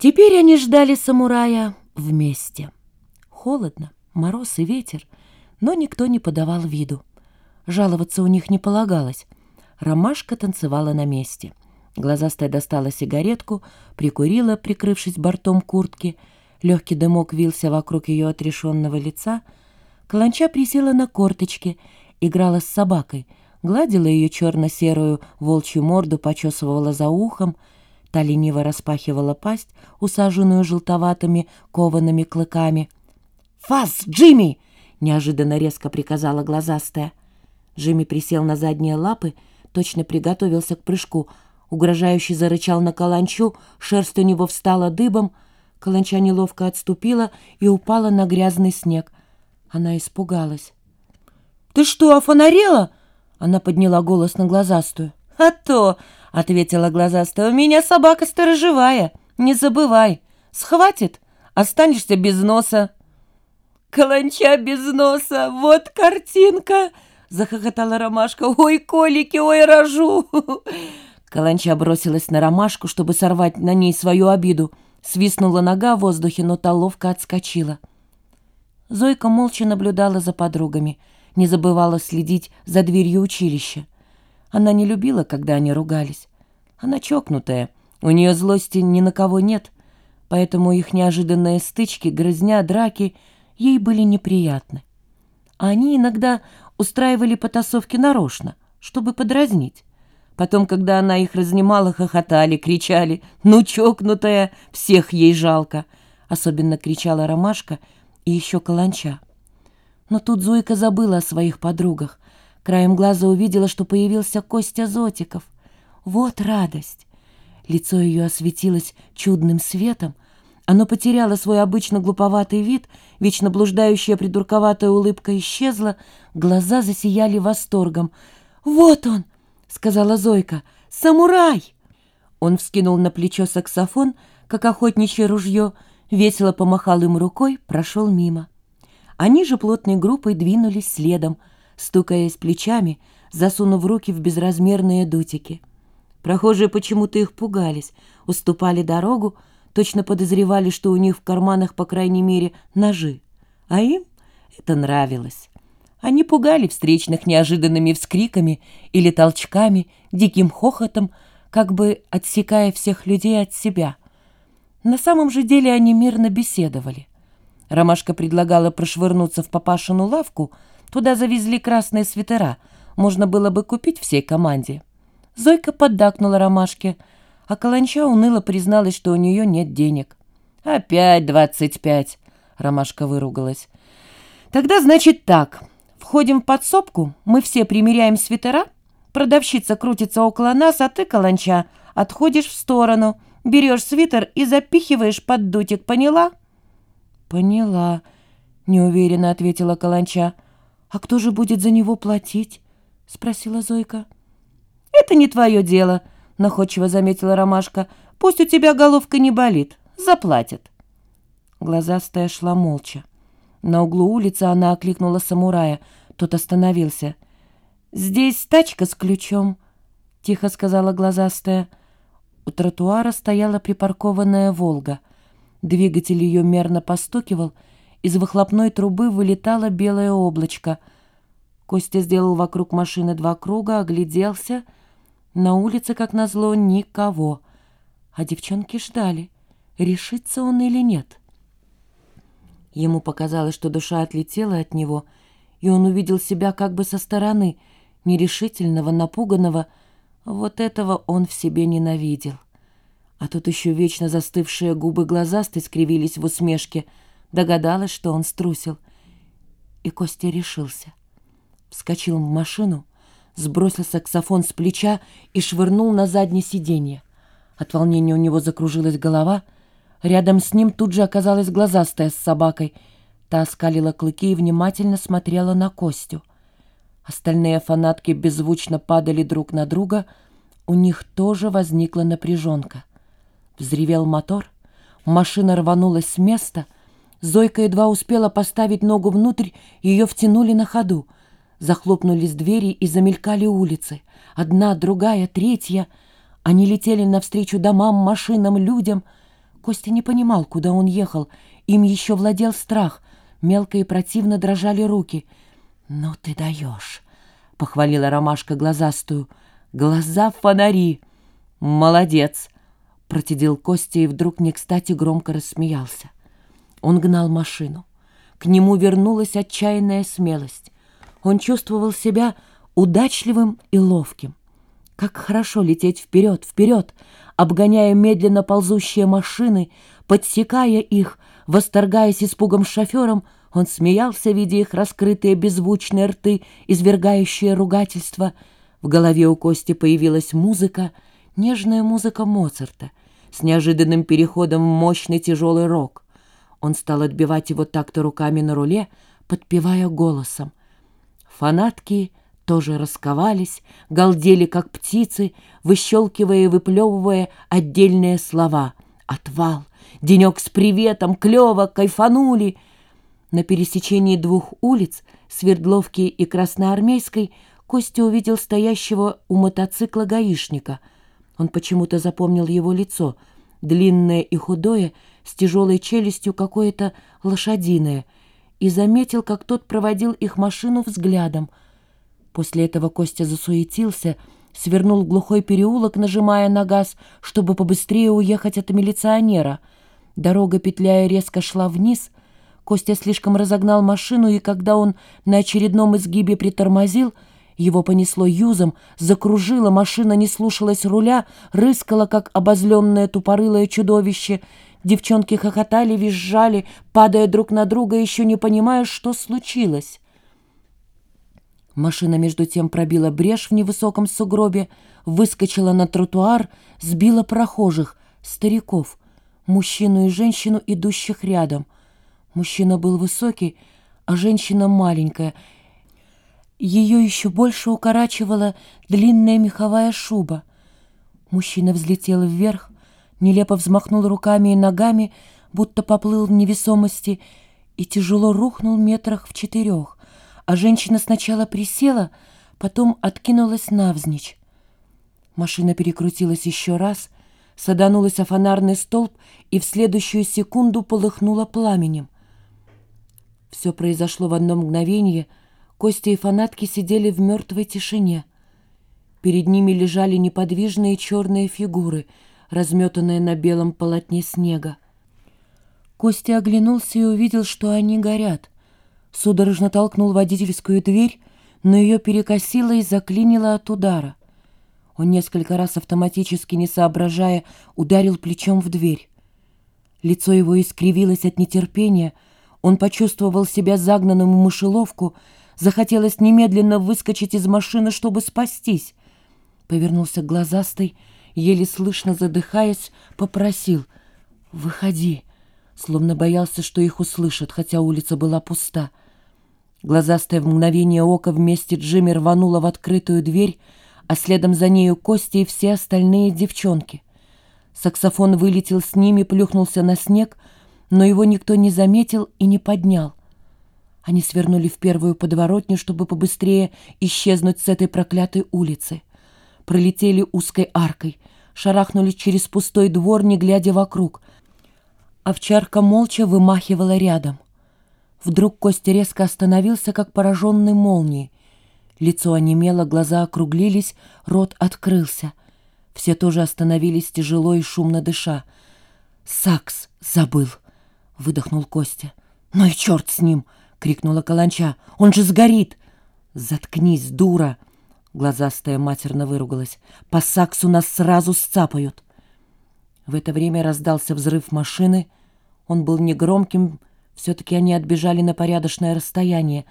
Теперь они ждали самурая вместе. Холодно, мороз и ветер, но никто не подавал виду. Жаловаться у них не полагалось. Ромашка танцевала на месте. Глазастая достала сигаретку, прикурила, прикрывшись бортом куртки. Легкий дымок вился вокруг ее отрешенного лица. Каланча присела на корточки, играла с собакой, гладила ее черно-серую волчью морду, почесывала за ухом — Та лениво распахивала пасть, усаженную желтоватыми коваными клыками. «Фас, Джимми!» — неожиданно резко приказала глазастая. Джимми присел на задние лапы, точно приготовился к прыжку. Угрожающе зарычал на каланчу, шерсть у него встала дыбом. Каланча неловко отступила и упала на грязный снег. Она испугалась. «Ты что, офонарела?» Она подняла голос на глазастую. «А то!» — ответила глазастая. «У меня собака сторожевая. Не забывай. Схватит, останешься без носа». «Каланча без носа! Вот картинка!» — захохотала Ромашка. «Ой, колики, ой, рожу!» Каланча бросилась на Ромашку, чтобы сорвать на ней свою обиду. Свистнула нога в воздухе, но та ловко отскочила. Зойка молча наблюдала за подругами, не забывала следить за дверью училища. Она не любила, когда они ругались. Она чокнутая, у нее злости ни на кого нет, поэтому их неожиданные стычки, грызня, драки ей были неприятны. А они иногда устраивали потасовки нарочно, чтобы подразнить. Потом, когда она их разнимала, хохотали, кричали «Ну, чокнутая! Всех ей жалко!» Особенно кричала Ромашка и еще Каланча. Но тут Зойка забыла о своих подругах. Краем глаза увидела, что появился Костя Зотиков. Вот радость! Лицо ее осветилось чудным светом. Оно потеряло свой обычно глуповатый вид, вечно блуждающая придурковатая улыбка исчезла, глаза засияли восторгом. «Вот он!» — сказала Зойка. «Самурай!» Он вскинул на плечо саксофон, как охотничье ружье, весело помахал им рукой, прошел мимо. Они же плотной группой двинулись следом — стукаясь плечами, засунув руки в безразмерные дутики. Прохожие почему-то их пугались, уступали дорогу, точно подозревали, что у них в карманах, по крайней мере, ножи. А им это нравилось. Они пугали встречных неожиданными вскриками или толчками, диким хохотом, как бы отсекая всех людей от себя. На самом же деле они мирно беседовали. Ромашка предлагала прошвырнуться в папашину лавку — Туда завезли красные свитера. Можно было бы купить всей команде. Зойка поддакнула ромашке, а Каланча уныло призналась, что у нее нет денег. «Опять двадцать пять!» — ромашка выругалась. «Тогда, значит, так. Входим в подсобку, мы все примеряем свитера, продавщица крутится около нас, а ты, Каланча, отходишь в сторону, берешь свитер и запихиваешь под дутик, поняла?» «Поняла», — неуверенно ответила Каланча. «А кто же будет за него платить?» — спросила Зойка. «Это не твое дело», — находчиво заметила Ромашка. «Пусть у тебя головка не болит. Заплатят». Глазастая шла молча. На углу улицы она окликнула самурая. Тот остановился. «Здесь тачка с ключом», — тихо сказала глазастая. У тротуара стояла припаркованная «Волга». Двигатель ее мерно постукивал — из выхлопной трубы вылетало белое облачко. Костя сделал вокруг машины два круга, огляделся. На улице, как назло, никого. А девчонки ждали, решится он или нет. Ему показалось, что душа отлетела от него, и он увидел себя как бы со стороны, нерешительного, напуганного. Вот этого он в себе ненавидел. А тут еще вечно застывшие губы глазастой скривились в усмешке — Догадалась, что он струсил. И Костя решился. Вскочил в машину, сбросил саксофон с плеча и швырнул на заднее сиденье. От волнения у него закружилась голова. Рядом с ним тут же оказалась глазастая с собакой. Та оскалила клыки и внимательно смотрела на Костю. Остальные фанатки беззвучно падали друг на друга. У них тоже возникла напряженка. Взревел мотор. Машина рванулась с места — Зойка едва успела поставить ногу внутрь, ее втянули на ходу. Захлопнулись двери и замелькали улицы. Одна, другая, третья. Они летели навстречу домам, машинам, людям. Костя не понимал, куда он ехал. Им еще владел страх. Мелко и противно дрожали руки. «Ну ты даешь!» — похвалила ромашка глазастую. «Глаза фонари!» «Молодец!» — протедил Костя и вдруг не кстати громко рассмеялся. Он гнал машину. К нему вернулась отчаянная смелость. Он чувствовал себя удачливым и ловким. Как хорошо лететь вперед, вперед, обгоняя медленно ползущие машины, подсекая их, восторгаясь испугом шофером, он смеялся, видя их раскрытые беззвучные рты, извергающие ругательства. В голове у Кости появилась музыка, нежная музыка Моцарта, с неожиданным переходом в мощный тяжелый рок. Он стал отбивать его так-то руками на руле, подпевая голосом. Фанатки тоже расковались, галдели, как птицы, выщелкивая и выплевывая отдельные слова. «Отвал! Денек с приветом! Клево! Кайфанули!» На пересечении двух улиц, Свердловки и Красноармейской, Костя увидел стоящего у мотоцикла гаишника. Он почему-то запомнил его лицо, длинное и худое, с тяжелой челюстью какое-то лошадиное, и заметил, как тот проводил их машину взглядом — После этого Костя засуетился, свернул в глухой переулок, нажимая на газ, чтобы побыстрее уехать от милиционера. Дорога, петляя, резко шла вниз. Костя слишком разогнал машину, и когда он на очередном изгибе притормозил, его понесло юзом, закружило, машина не слушалась руля, рыскала, как обозленное тупорылое чудовище. Девчонки хохотали, визжали, падая друг на друга, еще не понимая, что случилось. Машина между тем пробила брешь в невысоком сугробе, выскочила на тротуар, сбила прохожих, стариков, мужчину и женщину, идущих рядом. Мужчина был высокий, а женщина маленькая. Ее еще больше укорачивала длинная меховая шуба. Мужчина взлетел вверх, нелепо взмахнул руками и ногами, будто поплыл в невесомости, и тяжело рухнул метрах в четырех а женщина сначала присела, потом откинулась навзничь. Машина перекрутилась еще раз, саданулась о фонарный столб и в следующую секунду полыхнула пламенем. Все произошло в одно мгновение. Костя и фанатки сидели в мертвой тишине. Перед ними лежали неподвижные черные фигуры, разметанные на белом полотне снега. Костя оглянулся и увидел, что они горят судорожно толкнул водительскую дверь, но ее перекосило и заклинило от удара. Он несколько раз автоматически, не соображая, ударил плечом в дверь. Лицо его искривилось от нетерпения, он почувствовал себя загнанным в мышеловку, захотелось немедленно выскочить из машины, чтобы спастись. Повернулся к глазастой, еле слышно задыхаясь, попросил «Выходи», словно боялся, что их услышат, хотя улица была пуста. Глазастая в мгновение ока вместе Джимми рванула в открытую дверь, а следом за нею Кости и все остальные девчонки. Саксофон вылетел с ними, плюхнулся на снег, но его никто не заметил и не поднял. Они свернули в первую подворотню, чтобы побыстрее исчезнуть с этой проклятой улицы. Пролетели узкой аркой, шарахнули через пустой двор, не глядя вокруг. Овчарка молча вымахивала рядом — Вдруг Костя резко остановился, как пораженный молнией. Лицо онемело, глаза округлились, рот открылся. Все тоже остановились, тяжело и шумно дыша. «Сакс забыл!» — выдохнул Костя. «Ну и черт с ним!» — крикнула Каланча. «Он же сгорит!» «Заткнись, дура!» — глазастая матерно выругалась. «По Саксу нас сразу сцапают!» В это время раздался взрыв машины. Он был негромким, все-таки они отбежали на порядочное расстояние.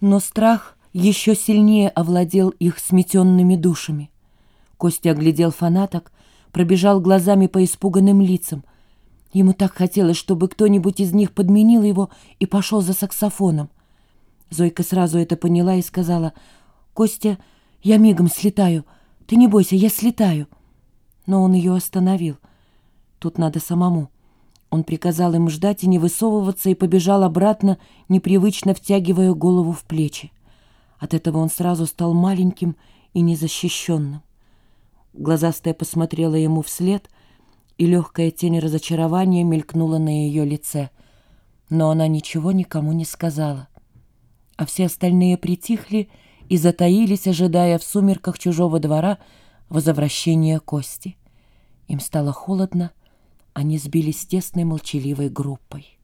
Но страх еще сильнее овладел их сметенными душами. Костя оглядел фанаток, пробежал глазами по испуганным лицам. Ему так хотелось, чтобы кто-нибудь из них подменил его и пошел за саксофоном. Зойка сразу это поняла и сказала, «Костя, я мигом слетаю. Ты не бойся, я слетаю». Но он ее остановил. Тут надо самому. Он приказал им ждать и не высовываться и побежал обратно, непривычно втягивая голову в плечи. От этого он сразу стал маленьким и незащищенным. Глазастая посмотрела ему вслед и легкая тень разочарования мелькнула на ее лице. Но она ничего никому не сказала. А все остальные притихли затаились, ожидая в сумерках чужого двора возвращения Кости. Им стало холодно, они сбились тесной молчаливой группой.